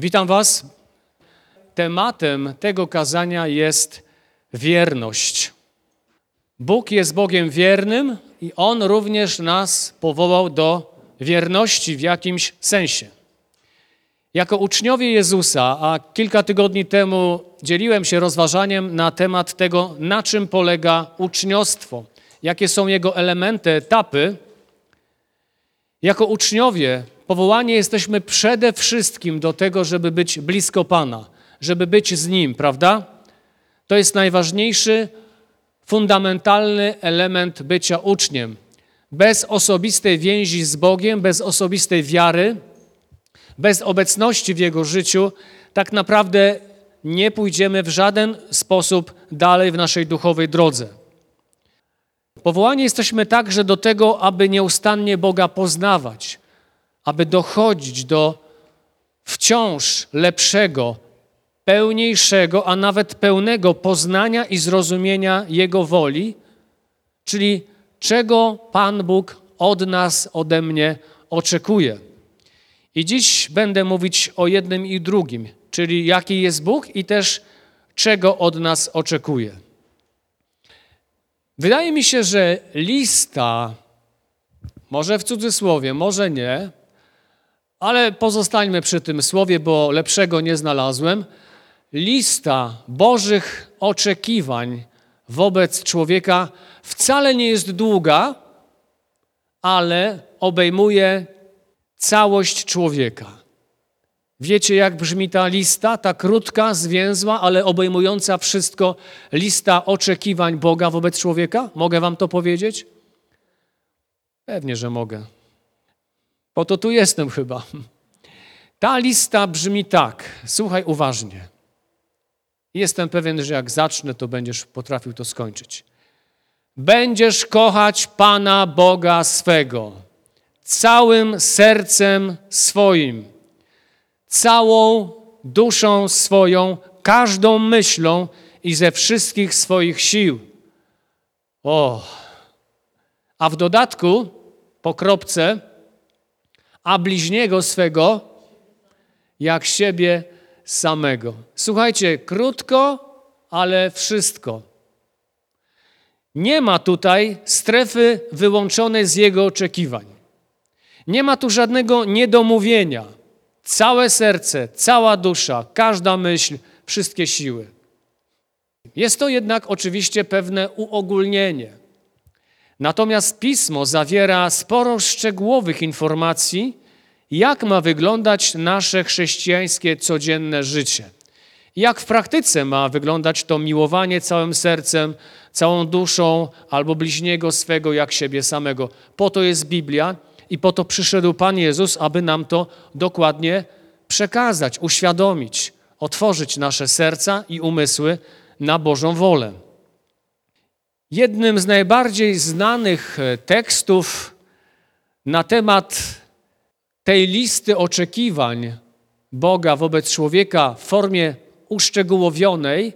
Witam Was. Tematem tego kazania jest wierność. Bóg jest Bogiem wiernym i On również nas powołał do wierności w jakimś sensie. Jako uczniowie Jezusa, a kilka tygodni temu dzieliłem się rozważaniem na temat tego, na czym polega uczniostwo, jakie są jego elementy, etapy. Jako uczniowie powołani jesteśmy przede wszystkim do tego, żeby być blisko Pana, żeby być z Nim, prawda? To jest najważniejszy, fundamentalny element bycia uczniem. Bez osobistej więzi z Bogiem, bez osobistej wiary, bez obecności w Jego życiu, tak naprawdę nie pójdziemy w żaden sposób dalej w naszej duchowej drodze. Powołani jesteśmy także do tego, aby nieustannie Boga poznawać, aby dochodzić do wciąż lepszego, pełniejszego, a nawet pełnego poznania i zrozumienia Jego woli, czyli czego Pan Bóg od nas, ode mnie oczekuje. I dziś będę mówić o jednym i drugim, czyli jaki jest Bóg i też czego od nas oczekuje. Wydaje mi się, że lista, może w cudzysłowie, może nie, ale pozostańmy przy tym słowie, bo lepszego nie znalazłem. Lista Bożych oczekiwań wobec człowieka wcale nie jest długa, ale obejmuje całość człowieka. Wiecie, jak brzmi ta lista? Ta krótka, zwięzła, ale obejmująca wszystko lista oczekiwań Boga wobec człowieka? Mogę wam to powiedzieć? Pewnie, że mogę. Po to tu jestem chyba. Ta lista brzmi tak. Słuchaj uważnie. Jestem pewien, że jak zacznę, to będziesz potrafił to skończyć. Będziesz kochać Pana Boga swego całym sercem swoim, całą duszą swoją, każdą myślą i ze wszystkich swoich sił. O! A w dodatku, po kropce, a bliźniego swego jak siebie samego. Słuchajcie, krótko, ale wszystko. Nie ma tutaj strefy wyłączonej z jego oczekiwań. Nie ma tu żadnego niedomówienia. Całe serce, cała dusza, każda myśl, wszystkie siły. Jest to jednak oczywiście pewne uogólnienie. Natomiast pismo zawiera sporo szczegółowych informacji, jak ma wyglądać nasze chrześcijańskie codzienne życie. Jak w praktyce ma wyglądać to miłowanie całym sercem, całą duszą albo bliźniego swego jak siebie samego. Po to jest Biblia i po to przyszedł Pan Jezus, aby nam to dokładnie przekazać, uświadomić, otworzyć nasze serca i umysły na Bożą wolę. Jednym z najbardziej znanych e, tekstów na temat tej listy oczekiwań Boga wobec człowieka w formie uszczegółowionej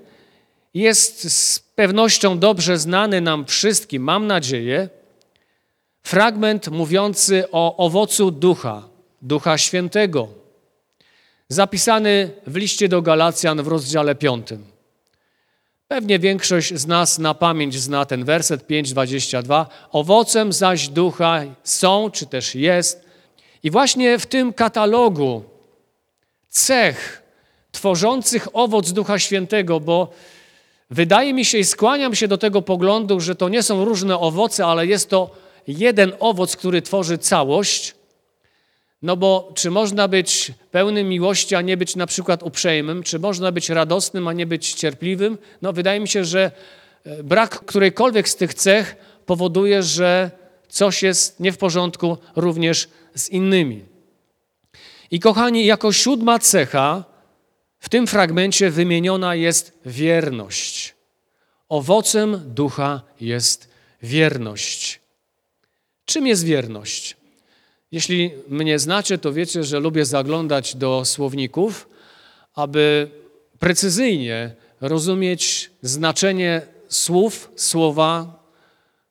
jest z pewnością dobrze znany nam wszystkim, mam nadzieję, fragment mówiący o owocu ducha, ducha świętego, zapisany w liście do Galacjan w rozdziale 5. Pewnie większość z nas na pamięć zna ten werset 5:22. Owocem zaś ducha są, czy też jest. I właśnie w tym katalogu cech tworzących owoc Ducha Świętego, bo wydaje mi się i skłaniam się do tego poglądu, że to nie są różne owoce, ale jest to jeden owoc, który tworzy całość. No bo czy można być pełnym miłości, a nie być na przykład uprzejmym? Czy można być radosnym, a nie być cierpliwym? No wydaje mi się, że e, brak którejkolwiek z tych cech powoduje, że coś jest nie w porządku również z innymi. I kochani, jako siódma cecha w tym fragmencie wymieniona jest wierność. Owocem ducha jest wierność. Czym jest wierność? Jeśli mnie znacie, to wiecie, że lubię zaglądać do słowników, aby precyzyjnie rozumieć znaczenie słów, słowa,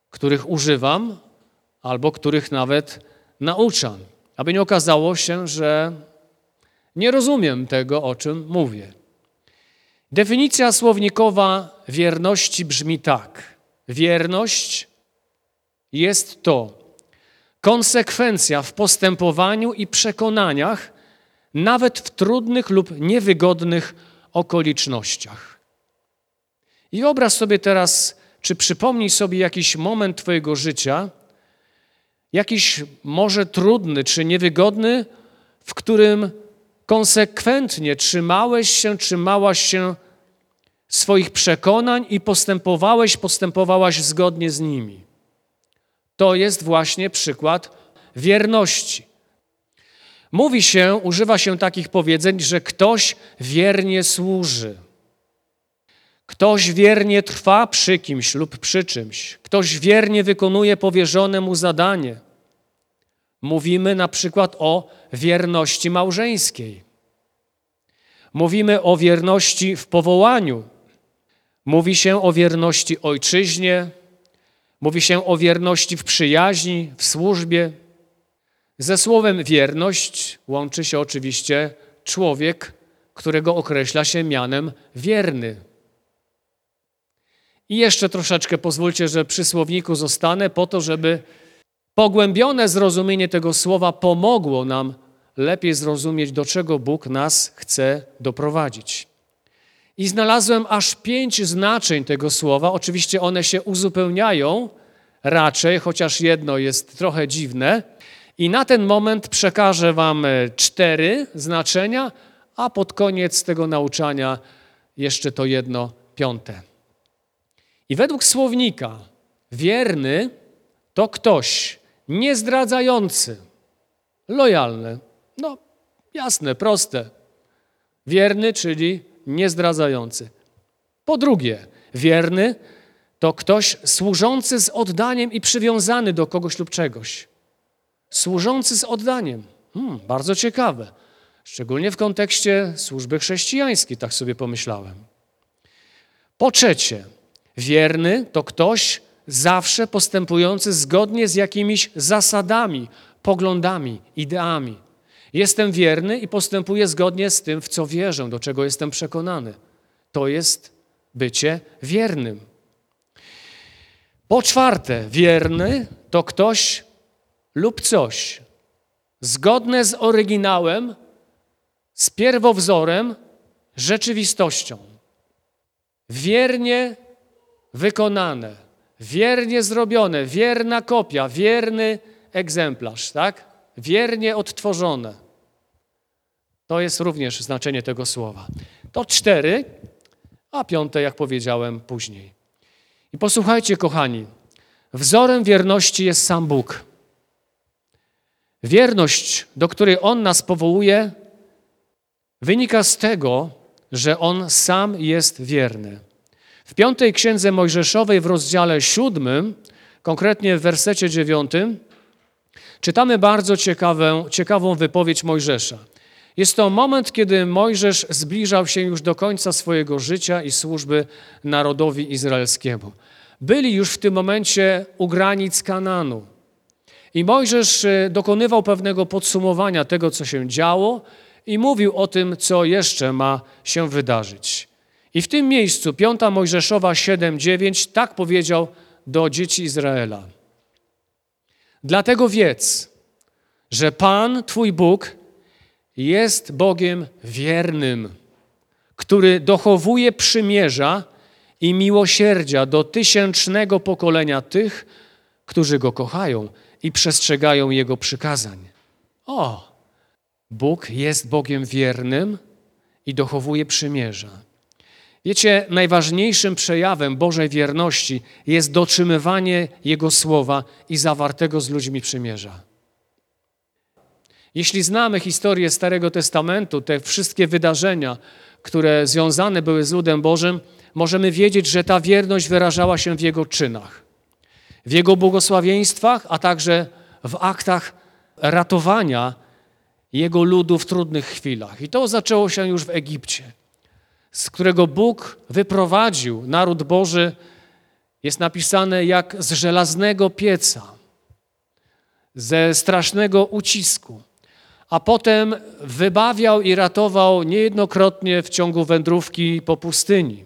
których używam albo których nawet nauczam. Aby nie okazało się, że Nie rozumiem tego, o czym mówię. Definicja słownikowa wierności brzmi tak. Wierność jest to konsekwencja w postępowaniu i przekonaniach, nawet w trudnych lub niewygodnych okolicznościach. I wyobraź sobie teraz, czy przypomnij sobie jakiś moment Twojego życia, jakiś może trudny czy niewygodny, w którym konsekwentnie trzymałeś się, trzymałaś się swoich przekonań i postępowałeś, postępowałaś zgodnie z nimi. To jest właśnie przykład wierności. Mówi się, używa się takich powiedzeń, że ktoś wiernie służy. Ktoś wiernie trwa przy kimś lub przy czymś. Ktoś wiernie wykonuje powierzone mu zadanie. Mówimy na przykład o wierności małżeńskiej. Mówimy o wierności w powołaniu. Mówi się o wierności ojczyźnie, mówi się o wierności w przyjaźni, w służbie. Ze słowem wierność łączy się oczywiście człowiek, którego określa się mianem wierny. I jeszcze troszeczkę pozwólcie, że przy słowniku zostanę po to, żeby pogłębione zrozumienie tego słowa pomogło nam lepiej zrozumieć, do czego Bóg nas chce doprowadzić. I znalazłem aż pięć znaczeń tego słowa. Oczywiście one się uzupełniają raczej, chociaż jedno jest trochę dziwne. I na ten moment przekażę Wam e, cztery znaczenia, a pod koniec tego nauczania jeszcze to jedno piąte. I według słownika wierny to ktoś niezdradzający, lojalny. No, jasne, proste. Wierny, czyli niezdradzający. Po drugie, wierny to ktoś służący z oddaniem i przywiązany do kogoś lub czegoś. Służący z oddaniem. Hmm, bardzo ciekawe. Szczególnie w kontekście służby chrześcijańskiej, tak sobie pomyślałem. Po trzecie, wierny to ktoś zawsze postępujący zgodnie z jakimiś zasadami, poglądami, ideami. Jestem wierny i postępuję zgodnie z tym, w co wierzę, do czego jestem przekonany. To jest bycie wiernym. Po czwarte, wierny to ktoś lub coś zgodne z oryginałem, z pierwowzorem, rzeczywistością. Wiernie wykonane, wiernie zrobione, wierna kopia, wierny egzemplarz, tak? Wiernie odtworzone. To jest również znaczenie tego słowa. To cztery, a piąte, jak powiedziałem, później. I posłuchajcie, kochani, wzorem wierności jest sam Bóg. Wierność, do której On nas powołuje, wynika z tego, że On sam jest wierny. W piątej księdze Mojżeszowej w rozdziale siódmym, konkretnie w wersecie dziewiątym, czytamy bardzo ciekawą, ciekawą wypowiedź Mojżesza. Jest to moment, kiedy Mojżesz zbliżał się już do końca swojego życia i służby narodowi izraelskiemu. Byli już w tym momencie u granic Kananu. I Mojżesz e, dokonywał pewnego podsumowania tego, co się działo, i mówił o tym, co jeszcze ma się wydarzyć. I w tym miejscu, 5 Mojżeszowa 7:9, tak powiedział do dzieci Izraela. Dlatego wiedz, że Pan, Twój Bóg, jest Bogiem wiernym, który dochowuje przymierza i miłosierdzia do tysięcznego pokolenia tych, którzy Go kochają i przestrzegają Jego przykazań. O, Bóg jest Bogiem wiernym i dochowuje przymierza. Wiecie, najważniejszym przejawem Bożej wierności jest dotrzymywanie Jego słowa i zawartego z ludźmi przymierza. Jeśli znamy historię Starego Testamentu, te wszystkie wydarzenia, które związane były z ludem Bożym, możemy wiedzieć, że ta wierność wyrażała się w Jego czynach, w Jego błogosławieństwach, a także w aktach ratowania Jego ludu w trudnych chwilach. I to zaczęło się już w Egipcie, z którego Bóg wyprowadził naród Boży, jest napisane jak z żelaznego pieca, ze strasznego ucisku a potem wybawiał i ratował niejednokrotnie w ciągu wędrówki po pustyni.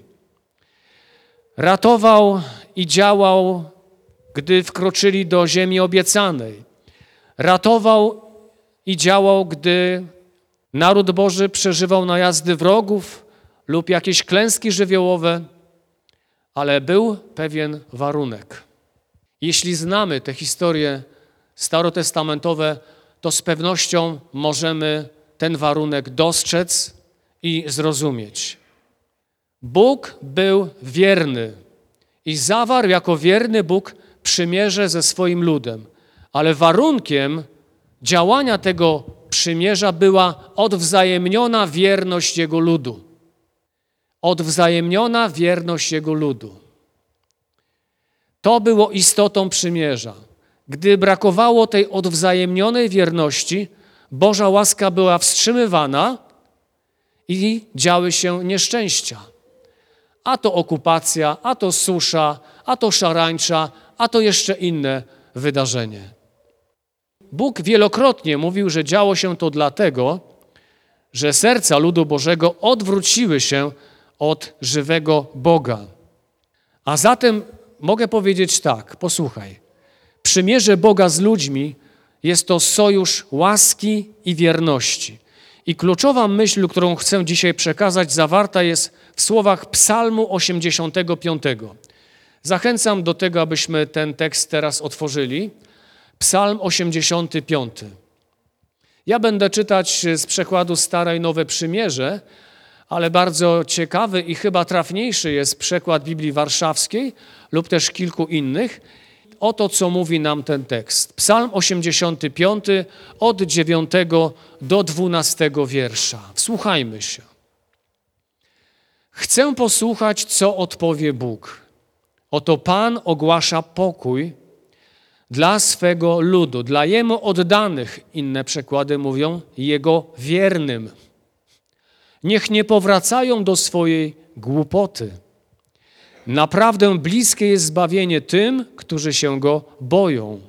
Ratował i działał, gdy wkroczyli do ziemi obiecanej. Ratował i działał, gdy naród Boży przeżywał najazdy wrogów lub jakieś klęski żywiołowe, ale był pewien warunek. Jeśli znamy te historie starotestamentowe, to z pewnością możemy ten warunek dostrzec i zrozumieć. Bóg był wierny i zawarł jako wierny Bóg przymierze ze swoim ludem, ale warunkiem działania tego przymierza była odwzajemniona wierność Jego ludu. Odwzajemniona wierność Jego ludu. To było istotą przymierza. Gdy brakowało tej odwzajemnionej wierności, Boża łaska była wstrzymywana i działy się nieszczęścia. A to okupacja, a to susza, a to szarańcza, a to jeszcze inne wydarzenie. Bóg wielokrotnie mówił, że działo się to dlatego, że serca ludu Bożego odwróciły się od żywego Boga. A zatem mogę powiedzieć tak, posłuchaj. Przymierze Boga z ludźmi jest to sojusz łaski i wierności. I kluczowa myśl, którą chcę dzisiaj przekazać, zawarta jest w słowach Psalmu 85. Zachęcam do tego, abyśmy ten tekst teraz otworzyli. Psalm 85. Ja będę czytać z przekładu Stare i Nowe Przymierze, ale bardzo ciekawy i chyba trafniejszy jest przekład Biblii Warszawskiej lub też kilku innych. Oto co mówi nam ten tekst. Psalm 85 od 9 do 12 wiersza. Wsłuchajmy się. Chcę posłuchać, co odpowie Bóg. Oto Pan ogłasza pokój dla swego ludu, dla Jemu oddanych, inne przekłady mówią, Jego wiernym. Niech nie powracają do swojej głupoty. Naprawdę bliskie jest zbawienie tym, którzy się Go boją.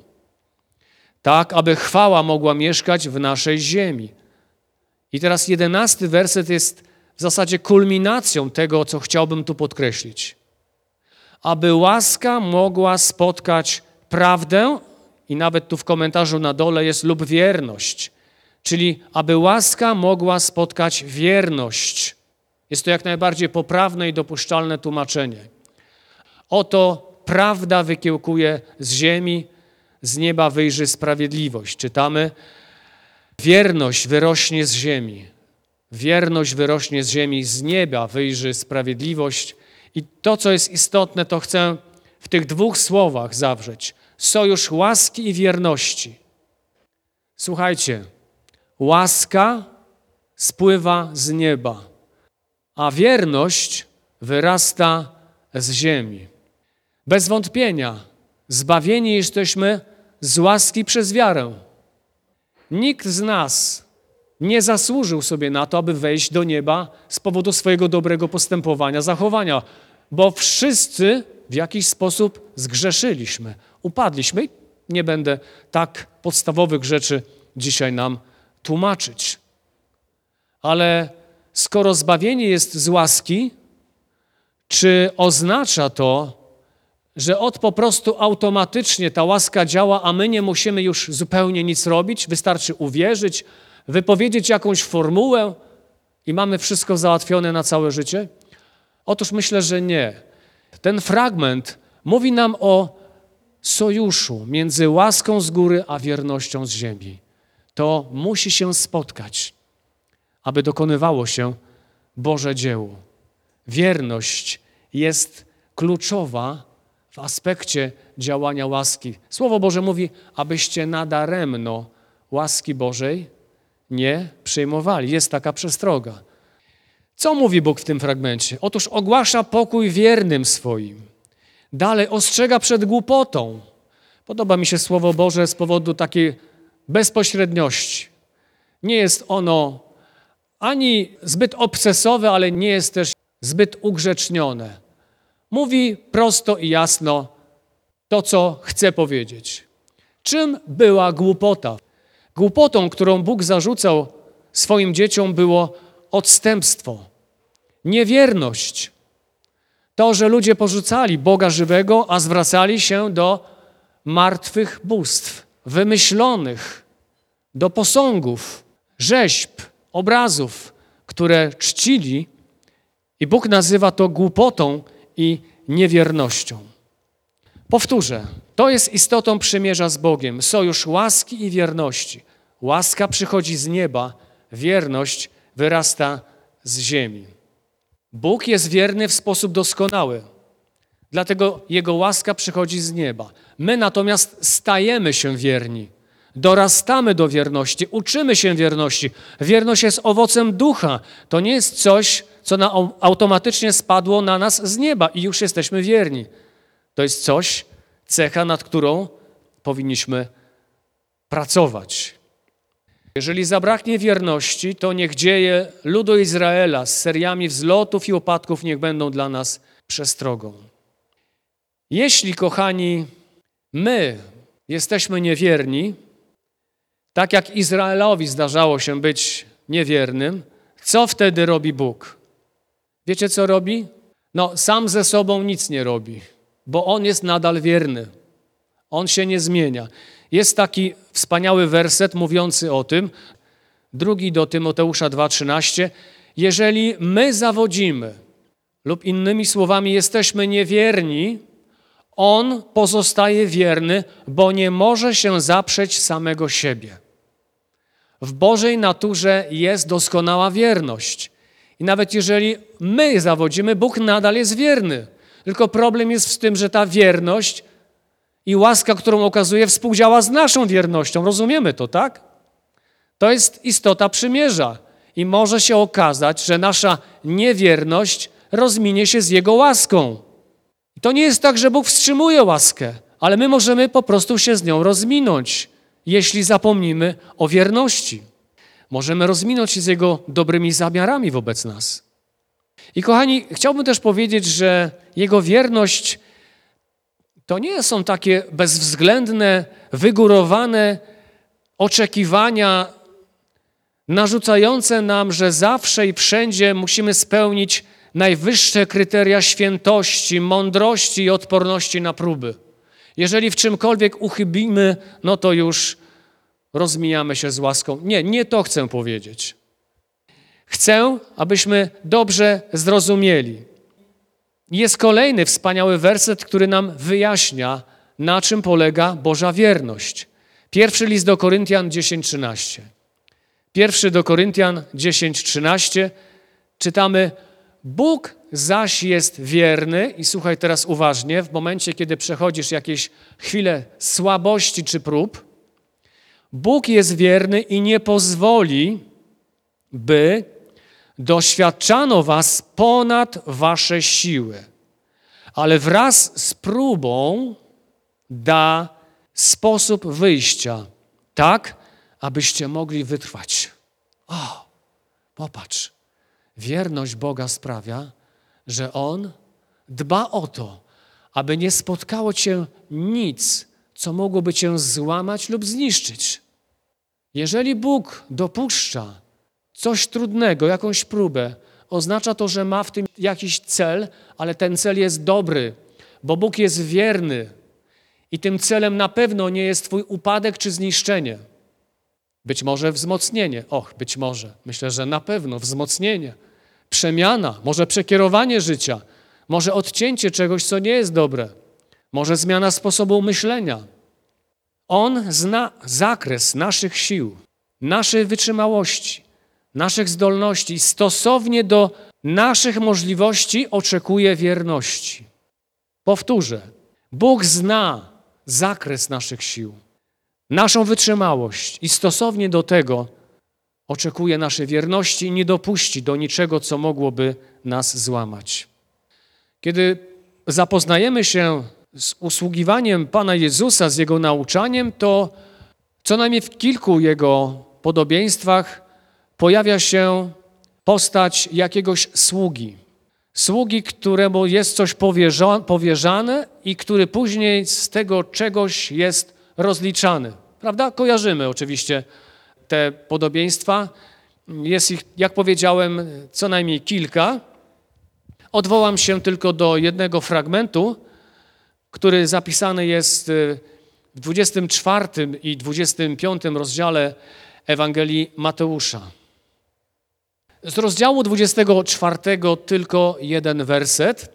Tak, aby chwała mogła mieszkać w naszej ziemi. I teraz jedenasty werset jest w zasadzie kulminacją tego, co chciałbym tu podkreślić. Aby łaska mogła spotkać prawdę, i nawet tu w komentarzu na dole jest lub wierność, czyli aby łaska mogła spotkać wierność. Jest to jak najbardziej poprawne i dopuszczalne tłumaczenie. Oto prawda wykiełkuje z ziemi, z nieba wyjrzy sprawiedliwość. Czytamy, wierność wyrośnie z ziemi. Wierność wyrośnie z ziemi, z nieba wyjrzy sprawiedliwość. I to, co jest istotne, to chcę w tych dwóch słowach zawrzeć. Sojusz łaski i wierności. Słuchajcie, łaska spływa z nieba, a wierność wyrasta z ziemi. Bez wątpienia, zbawieni jesteśmy z łaski przez wiarę. Nikt z nas nie zasłużył sobie na to, aby wejść do nieba z powodu swojego dobrego postępowania, zachowania, bo wszyscy w jakiś sposób zgrzeszyliśmy, upadliśmy. Nie będę tak podstawowych rzeczy dzisiaj nam tłumaczyć. Ale skoro zbawienie jest z łaski, czy oznacza to, że od po prostu automatycznie ta łaska działa, a my nie musimy już zupełnie nic robić? Wystarczy uwierzyć, wypowiedzieć jakąś formułę i mamy wszystko załatwione na całe życie? Otóż myślę, że nie. Ten fragment mówi nam o sojuszu między łaską z góry a wiernością z ziemi. To musi się spotkać, aby dokonywało się Boże dzieło. Wierność jest kluczowa w aspekcie działania łaski. Słowo Boże mówi, abyście nadaremno łaski Bożej nie przyjmowali. Jest taka przestroga. Co mówi Bóg w tym fragmencie? Otóż ogłasza pokój wiernym swoim. Dalej ostrzega przed głupotą. Podoba mi się Słowo Boże z powodu takiej bezpośredniości. Nie jest ono ani zbyt obsesowe, ale nie jest też zbyt ugrzecznione. Mówi prosto i jasno to, co chce powiedzieć. Czym była głupota? Głupotą, którą Bóg zarzucał swoim dzieciom, było odstępstwo, niewierność. To, że ludzie porzucali Boga żywego, a zwracali się do martwych bóstw, wymyślonych, do posągów, rzeźb, obrazów, które czcili, i Bóg nazywa to głupotą i niewiernością. Powtórzę, to jest istotą przymierza z Bogiem, sojusz łaski i wierności. Łaska przychodzi z nieba, wierność wyrasta z ziemi. Bóg jest wierny w sposób doskonały, dlatego Jego łaska przychodzi z nieba. My natomiast stajemy się wierni, dorastamy do wierności, uczymy się wierności. Wierność jest owocem ducha. To nie jest coś, co na, automatycznie spadło na nas z nieba i już jesteśmy wierni. To jest coś, cecha, nad którą powinniśmy pracować. Jeżeli zabraknie wierności, to niech dzieje ludu Izraela z seriami wzlotów i upadków niech będą dla nas przestrogą. Jeśli, kochani, my jesteśmy niewierni, tak jak Izraelowi zdarzało się być niewiernym, co wtedy robi Bóg? Wiecie, co robi? No, sam ze sobą nic nie robi, bo On jest nadal wierny. On się nie zmienia. Jest taki wspaniały werset mówiący o tym, drugi do Tymoteusza 2,13. Jeżeli my zawodzimy, lub innymi słowami jesteśmy niewierni, On pozostaje wierny, bo nie może się zaprzeć samego siebie. W Bożej naturze jest doskonała wierność. I nawet jeżeli my zawodzimy, Bóg nadal jest wierny. Tylko problem jest w tym, że ta wierność i łaska, którą okazuje, współdziała z naszą wiernością. Rozumiemy to, tak? To jest istota przymierza. I może się okazać, że nasza niewierność rozminie się z Jego łaską. I to nie jest tak, że Bóg wstrzymuje łaskę, ale my możemy po prostu się z nią rozminąć, jeśli zapomnimy o wierności. Możemy rozminąć się z Jego dobrymi zamiarami wobec nas. I kochani, chciałbym też powiedzieć, że Jego wierność to nie są takie bezwzględne, wygórowane oczekiwania narzucające nam, że zawsze i wszędzie musimy spełnić najwyższe kryteria świętości, mądrości i odporności na próby. Jeżeli w czymkolwiek uchybimy, no to już rozmijamy się z łaską. Nie, nie to chcę powiedzieć. Chcę, abyśmy dobrze zrozumieli. Jest kolejny wspaniały werset, który nam wyjaśnia, na czym polega Boża wierność. Pierwszy list do Koryntian 10:13. Pierwszy do Koryntian 10:13 czytamy: Bóg zaś jest wierny, i słuchaj teraz uważnie, w momencie, kiedy przechodzisz jakieś chwile słabości czy prób, Bóg jest wierny i nie pozwoli, by doświadczano was ponad wasze siły, ale wraz z próbą da sposób wyjścia, tak, abyście mogli wytrwać. O, popatrz, wierność Boga sprawia, że On dba o to, aby nie spotkało cię nic, co mogłoby cię złamać lub zniszczyć. Jeżeli Bóg dopuszcza coś trudnego, jakąś próbę, oznacza to, że ma w tym jakiś cel, ale ten cel jest dobry, bo Bóg jest wierny i tym celem na pewno nie jest Twój upadek czy zniszczenie. Być może wzmocnienie. Och, być może. Myślę, że na pewno wzmocnienie. Przemiana, może przekierowanie życia, może odcięcie czegoś, co nie jest dobre, może zmiana sposobu myślenia. On zna zakres naszych sił, naszej wytrzymałości, naszych zdolności i stosownie do naszych możliwości oczekuje wierności. Powtórzę, Bóg zna zakres naszych sił, naszą wytrzymałość i stosownie do tego oczekuje naszej wierności i nie dopuści do niczego, co mogłoby nas złamać. Kiedy zapoznajemy się z usługiwaniem Pana Jezusa, z Jego nauczaniem, to co najmniej w kilku Jego podobieństwach pojawia się postać jakiegoś sługi. Sługi, któremu jest coś powierzane i który później z tego czegoś jest rozliczany. Prawda? Kojarzymy oczywiście te podobieństwa. Jest ich, jak powiedziałem, co najmniej kilka. Odwołam się tylko do jednego fragmentu, który zapisany jest y, w 24 i 25 rozdziale Ewangelii Mateusza. Z rozdziału 24 tylko jeden werset.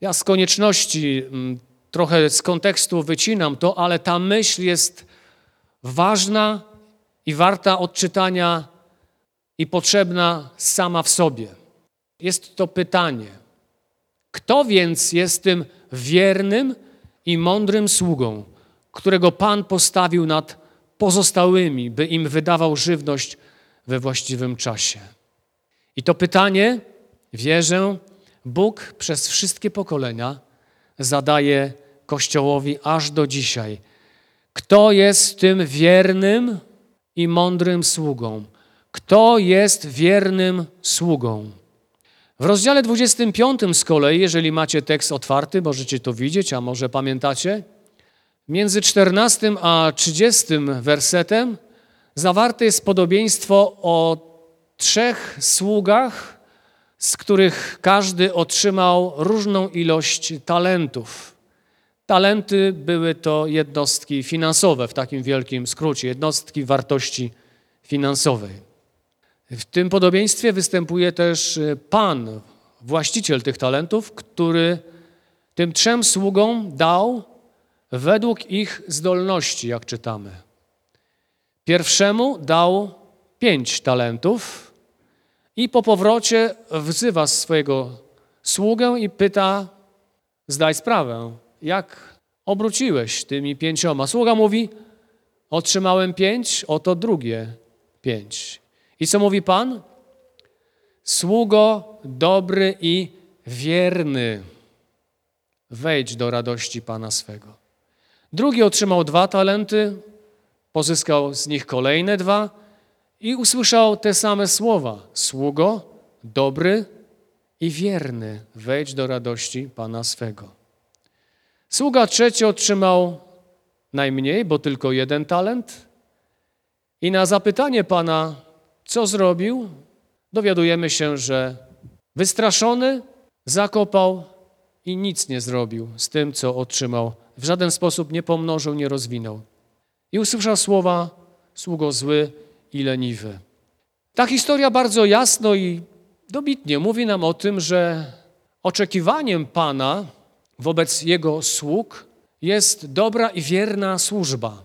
Ja z konieczności mm, trochę z kontekstu wycinam to, ale ta myśl jest ważna i warta odczytania i potrzebna sama w sobie. Jest to pytanie: kto więc jest tym wiernym i mądrym sługą, którego Pan postawił nad pozostałymi, by im wydawał żywność we właściwym czasie? I to pytanie, wierzę, Bóg przez wszystkie pokolenia zadaje Kościołowi aż do dzisiaj. Kto jest tym wiernym i mądrym sługą? Kto jest wiernym sługą? W rozdziale 25 z kolei, jeżeli macie tekst otwarty, możecie to widzieć, a może pamiętacie, między 14 a 30 wersetem zawarte jest podobieństwo o trzech sługach, z których każdy otrzymał różną ilość talentów. Talenty były to jednostki finansowe w takim wielkim skrócie, jednostki wartości finansowej. W tym podobieństwie występuje też e, Pan, właściciel tych talentów, który tym trzem sługom dał według ich zdolności, jak czytamy. Pierwszemu dał pięć talentów i po powrocie wzywa swojego sługę i pyta: Zdaj sprawę, jak obróciłeś tymi pięcioma? Sługa mówi: Otrzymałem pięć, oto drugie pięć. I co mówi Pan? Sługo dobry i wierny, wejdź do radości Pana swego. Drugi otrzymał dwa talenty, pozyskał z nich kolejne dwa i usłyszał te same słowa: Sługo dobry i wierny, wejdź do radości Pana swego. Sługa trzeci otrzymał najmniej, bo tylko jeden talent. I na zapytanie Pana, co zrobił? Dowiadujemy się, że wystraszony zakopał i nic nie zrobił z tym, co otrzymał. W żaden sposób nie pomnożył, nie rozwinął. I usłyszał słowa sługo zły i leniwy. Ta historia bardzo jasno i dobitnie mówi nam o tym, że oczekiwaniem Pana wobec Jego sług jest dobra i wierna służba.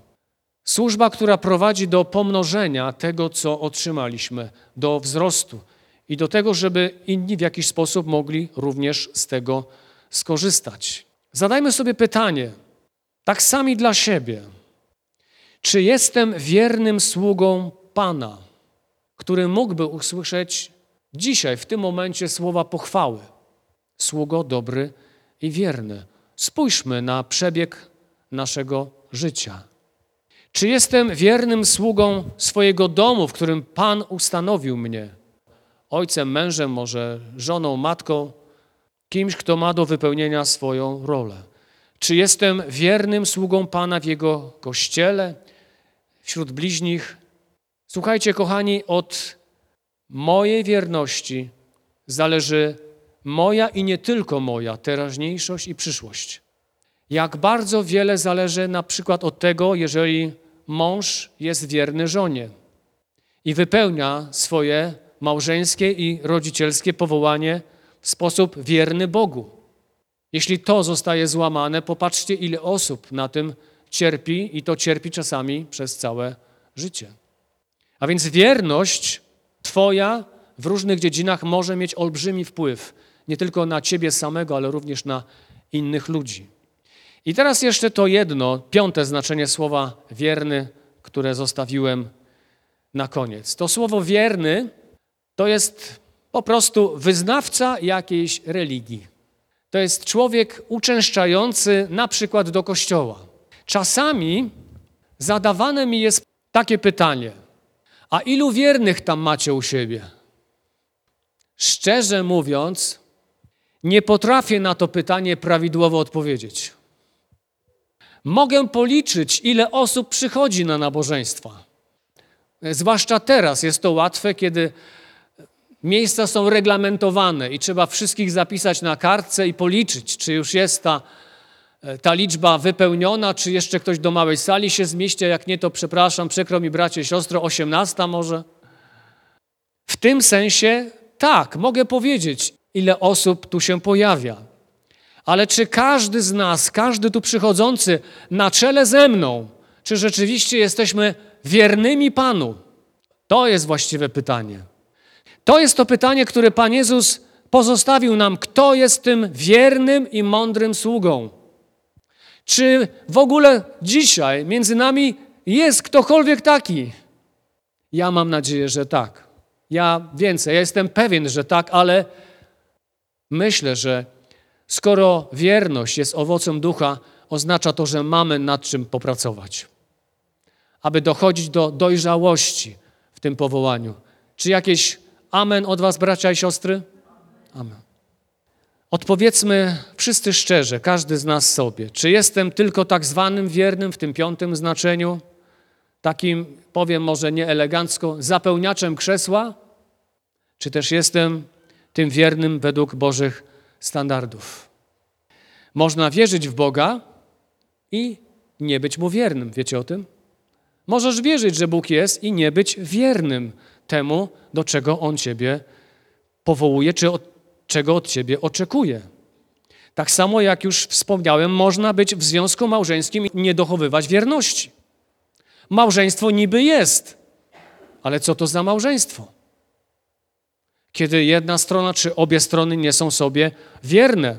Służba, która prowadzi do pomnożenia tego, co otrzymaliśmy, do wzrostu i do tego, żeby inni w jakiś sposób mogli również z tego skorzystać. Zadajmy sobie pytanie, tak sami dla siebie, czy jestem wiernym sługą Pana, który mógłby usłyszeć dzisiaj, w tym momencie słowa pochwały? Sługo dobry i wierny. Spójrzmy na przebieg naszego życia. Czy jestem wiernym sługą swojego domu, w którym Pan ustanowił mnie? Ojcem, mężem, może żoną, matką, kimś, kto ma do wypełnienia swoją rolę. Czy jestem wiernym sługą Pana w Jego kościele, wśród bliźnich? Słuchajcie, kochani, od mojej wierności zależy moja i nie tylko moja teraźniejszość i przyszłość. Jak bardzo wiele zależy na przykład od tego, jeżeli mąż jest wierny żonie i wypełnia swoje małżeńskie i rodzicielskie powołanie w sposób wierny Bogu. Jeśli to zostaje złamane, popatrzcie, ile osób na tym cierpi i to cierpi czasami przez całe życie. A więc wierność Twoja w różnych dziedzinach może mieć olbrzymi wpływ nie tylko na Ciebie samego, ale również na innych ludzi. I teraz jeszcze to jedno, piąte znaczenie słowa wierny, które zostawiłem na koniec. To słowo wierny to jest po prostu wyznawca jakiejś religii. To jest człowiek uczęszczający na przykład do kościoła. Czasami zadawane mi jest takie pytanie: a ilu wiernych tam macie u siebie? Szczerze mówiąc, nie potrafię na to pytanie prawidłowo odpowiedzieć. Mogę policzyć, ile osób przychodzi na nabożeństwa. Zwłaszcza teraz jest to łatwe, kiedy miejsca są reglamentowane i trzeba wszystkich zapisać na kartce i policzyć, czy już jest ta, ta liczba wypełniona, czy jeszcze ktoś do małej sali się zmieści, jak nie, to przepraszam, przykro mi bracie, siostro, osiemnasta może. W tym sensie tak, mogę powiedzieć, ile osób tu się pojawia. Ale czy każdy z nas, każdy tu przychodzący na czele ze mną, czy rzeczywiście jesteśmy wiernymi Panu? To jest właściwe pytanie. To jest to pytanie, które Pan Jezus pozostawił nam. Kto jest tym wiernym i mądrym sługą? Czy w ogóle dzisiaj między nami jest ktokolwiek taki? Ja mam nadzieję, że tak. Ja więcej, ja jestem pewien, że tak, ale myślę, że skoro wierność jest owocem ducha, oznacza to, że mamy nad czym popracować, aby dochodzić do dojrzałości w tym powołaniu. Czy jakieś amen od Was, bracia i siostry? Amen. Odpowiedzmy wszyscy szczerze, każdy z nas sobie, czy jestem tylko tak zwanym wiernym w tym piątym znaczeniu, takim, powiem może nie elegancko, zapełniaczem krzesła, czy też jestem tym wiernym według Bożych standardów. Można wierzyć w Boga i nie być mu wiernym. Wiecie o tym? Możesz wierzyć, że Bóg jest i nie być wiernym temu, do czego On ciebie powołuje, czy od, czego od ciebie oczekuje. Tak samo jak już wspomniałem, można być w związku małżeńskim i nie dochowywać wierności. Małżeństwo niby jest, ale co to za małżeństwo? Kiedy jedna strona czy obie strony nie są sobie wierne.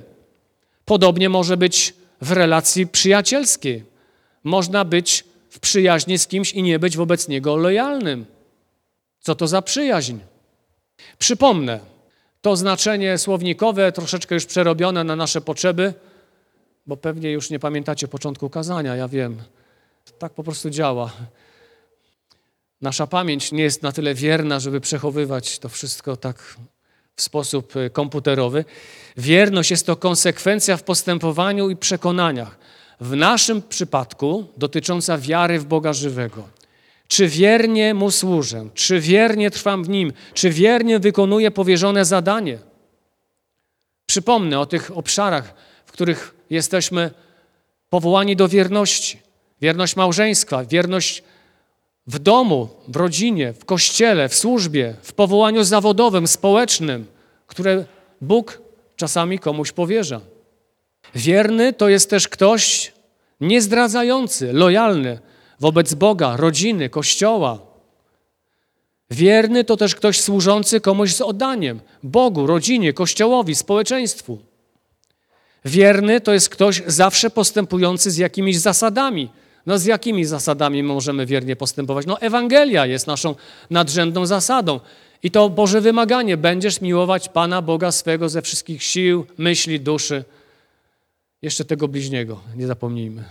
Podobnie może być w relacji przyjacielskiej. Można być w przyjaźni z kimś i nie być wobec niego lojalnym. Co to za przyjaźń? Przypomnę, to znaczenie słownikowe, troszeczkę już przerobione na nasze potrzeby, bo pewnie już nie pamiętacie początku kazania, ja wiem. Tak po prostu działa. Nasza pamięć nie jest na tyle wierna, żeby przechowywać to wszystko tak w sposób y, komputerowy. Wierność jest to konsekwencja w postępowaniu i przekonaniach. W naszym przypadku dotycząca wiary w Boga żywego. Czy wiernie Mu służę? Czy wiernie trwam w Nim? Czy wiernie wykonuję powierzone zadanie? Przypomnę o tych obszarach, w których jesteśmy powołani do wierności. Wierność małżeństwa, wierność w domu, w rodzinie, w kościele, w służbie, w powołaniu zawodowym, społecznym, które Bóg czasami komuś powierza. Wierny to jest też ktoś niezdradzający, lojalny wobec Boga, rodziny, kościoła. Wierny to też ktoś służący komuś z oddaniem Bogu, rodzinie, kościołowi, społeczeństwu. Wierny to jest ktoś zawsze postępujący z jakimiś zasadami, no z jakimi zasadami możemy wiernie postępować? No Ewangelia jest naszą nadrzędną zasadą. I to Boże wymaganie. Będziesz miłować Pana Boga swego ze wszystkich sił, myśli, duszy. Jeszcze tego bliźniego, nie zapomnijmy,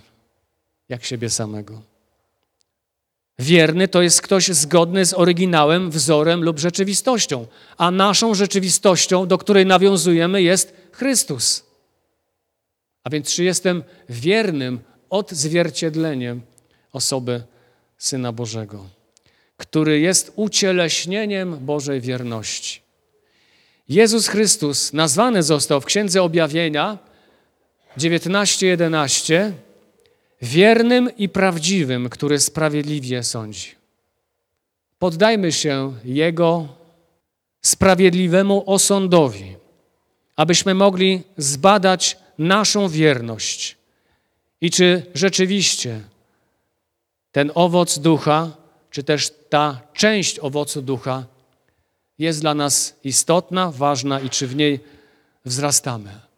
jak siebie samego. Wierny to jest ktoś zgodny z oryginałem, wzorem lub rzeczywistością, a naszą rzeczywistością, do której nawiązujemy, jest Chrystus. A więc czy jestem wiernym odzwierciedleniem osoby Syna Bożego, który jest ucieleśnieniem Bożej wierności. Jezus Chrystus nazwany został w Księdze Objawienia 19:11 wiernym i prawdziwym, który sprawiedliwie sądzi. Poddajmy się Jego sprawiedliwemu osądowi, abyśmy mogli zbadać naszą wierność i czy rzeczywiście ten owoc ducha, czy też ta część owocu ducha jest dla nas istotna, ważna i czy w niej wzrastamy.